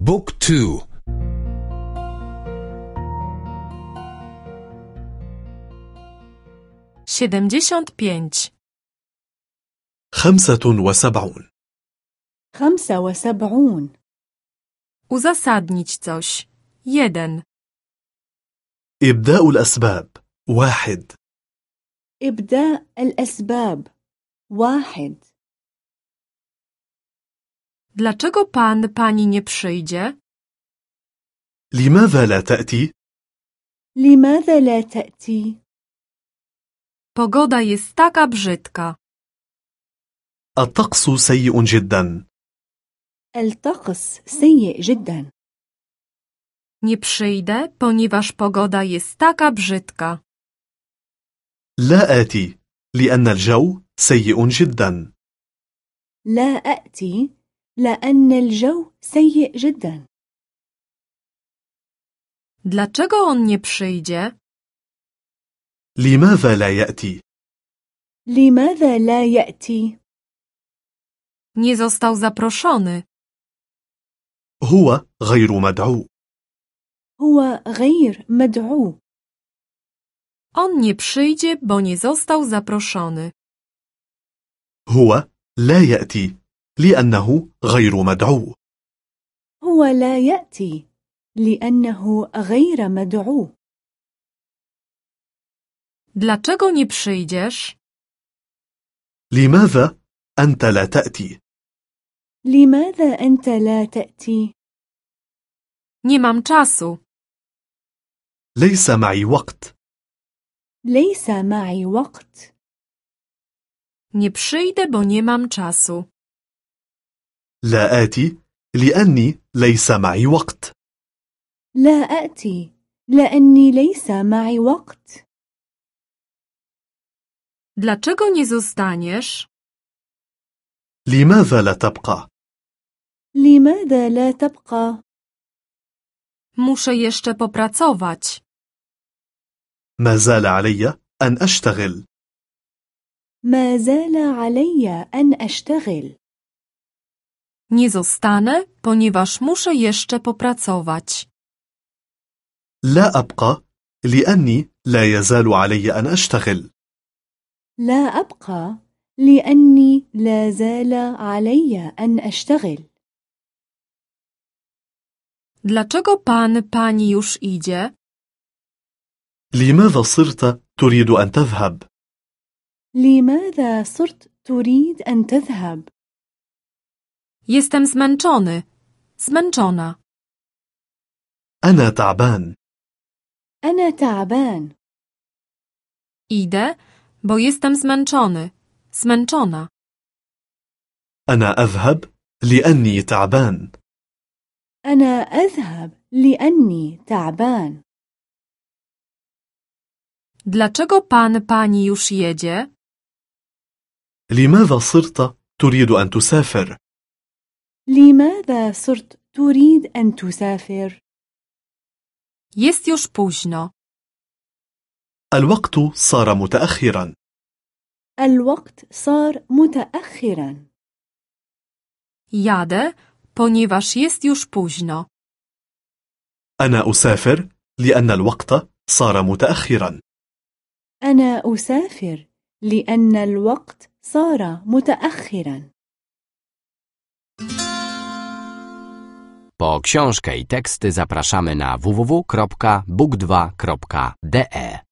بوك تو siedemdziesiąt pięć, خمسة وسبعون. خمسة وسبعون. Uzasadnić coś, jeden, إبداء الأسباب. واحد. إبداء الأسباب. واحد. dlaczego pan pani nie przyjdzie? لماذا لا تأتي؟ لماذا لا تأتي؟ Pogoda jest taka brzydka. الطقس سيء جدا الطقس سيء جدا Nie przyjdę, ponieważ pogoda jest taka brzydka. لا آتي لأن الجو سيء جدا لا أأتي لأن الجو سيء جدا Dlaczego on nie przyjdzie? لماذا لا يأتي؟ لماذا لا يأتي؟ Nie został zaproszony. هو غير مدعو هو غير مدعو On nie przyjdzie, bo nie został zaproszony. هو لا يأتي لأنه غير مدعو هو لا يأتي لأنه غير مدعو Dlaczego nie przyjdziesz? لماذا أنت لا تأتي؟ لماذا أنت لا تأتي؟ Nie mam czasu. ليس معي وقت ليس معي وقت Nie przyjdę, bo nie mam czasu. لا آتي لأني ليس معي وقت لا أأتي لأني ليس معي وقت Dlaczego nie zostaniesz? لماذا لا تبقى؟ لماذا لا تبقى؟ Muszę jeszcze popracować. ما زال علي أن أشتغل ما زال علي أن أشتغل Nie zostanę, ponieważ muszę jeszcze popracować. لا أبقى لأني لا يزال علي أن أشتغل لا أبقى لأني لا زال علي أن أشتغل Dlaczego pan pani już idzie? لماذا صرت تريد أن تذهب؟ لماذا صرت تريد أن تذهب؟ Jestem zmęczony. Zmęczona. أنا تعبان أنا تعبان Idę, bo jestem zmęczony. Zmęczona. أنا أذهب لأني تعبان أنا أذهب لأني تعبان Dlaczego pan pani już jedzie? لماذا صرت تريد أن تسافر؟ لماذا صرت تريد أن تسافر؟ Jest już późno. الوقت صار متأخرا الوقت صار متأخرا Jadę, ponieważ jest już późno. أنا أسافر لأن الوقت صار متأخرا أنا أسافر لأن الوقت صار متأخرا Po książkę i teksty zapraszamy na www.book2.de